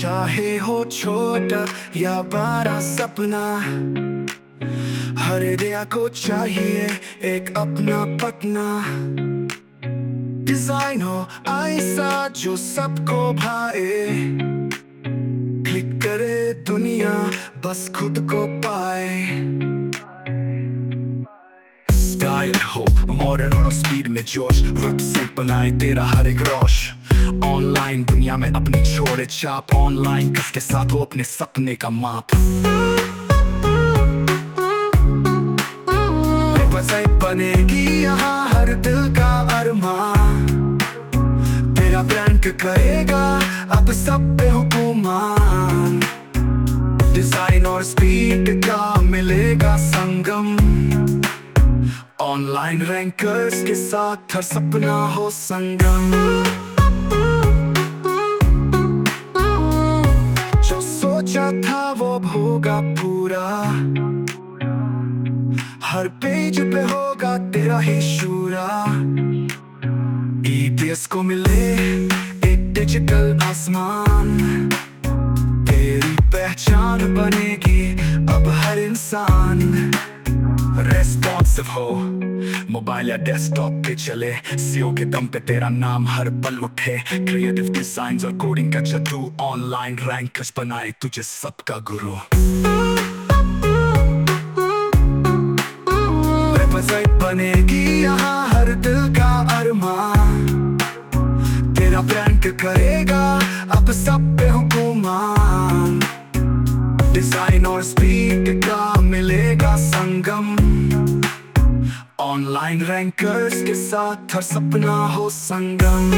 चाहे हो छोटा या बड़ा सपना, हर दया को चाहिए एक अपना पटना। डिज़ाइन हो ऐसा जो सबको भाए। क्लिक करे दुनिया, बस खुद को पाए। स्टाइल हो मॉडर्न और स्पीड में जोश वक्त से बनाए तेरा हर एक रोश। ऑनलाइन दुनिया में अपनी छोड़े छाप। ऑनलाइन किसके साथ हो अपने सपने का माप। बनेगी यहाँ हर दिल का अरमान तेरा ब्रांड करेगा, अब सब पे हुकुमान डिज़ाइन और स्पीड का मिलेगा संगम? ऑनलाइन रैंकर्स के साथ हर सपना हो संगम। सोचा था वो होगा पूरा। हर पेज पे होगा तेरा ही शूरा। ईपीएस को मिले एक डिजिटल आसमान। तेरी पहचान बनेगी अब हर इंसान। रेस्पॉन्सिव हो मोबाइल या डेस्कटॉप पे चले सीओ के दम पे तेरा नाम हर पल उठे क्रिएटिव डिज़ाइन और कोडिंग का जादू ऑनलाइन रैंकर्स बनाए तुझे सबका गुरु बनेगी यहाँ हर दिल का अरमान तेरा ब्रांड करेगा अब सब पे ऑनलाइन रैंकर्स के साथ हर सपना हो संगम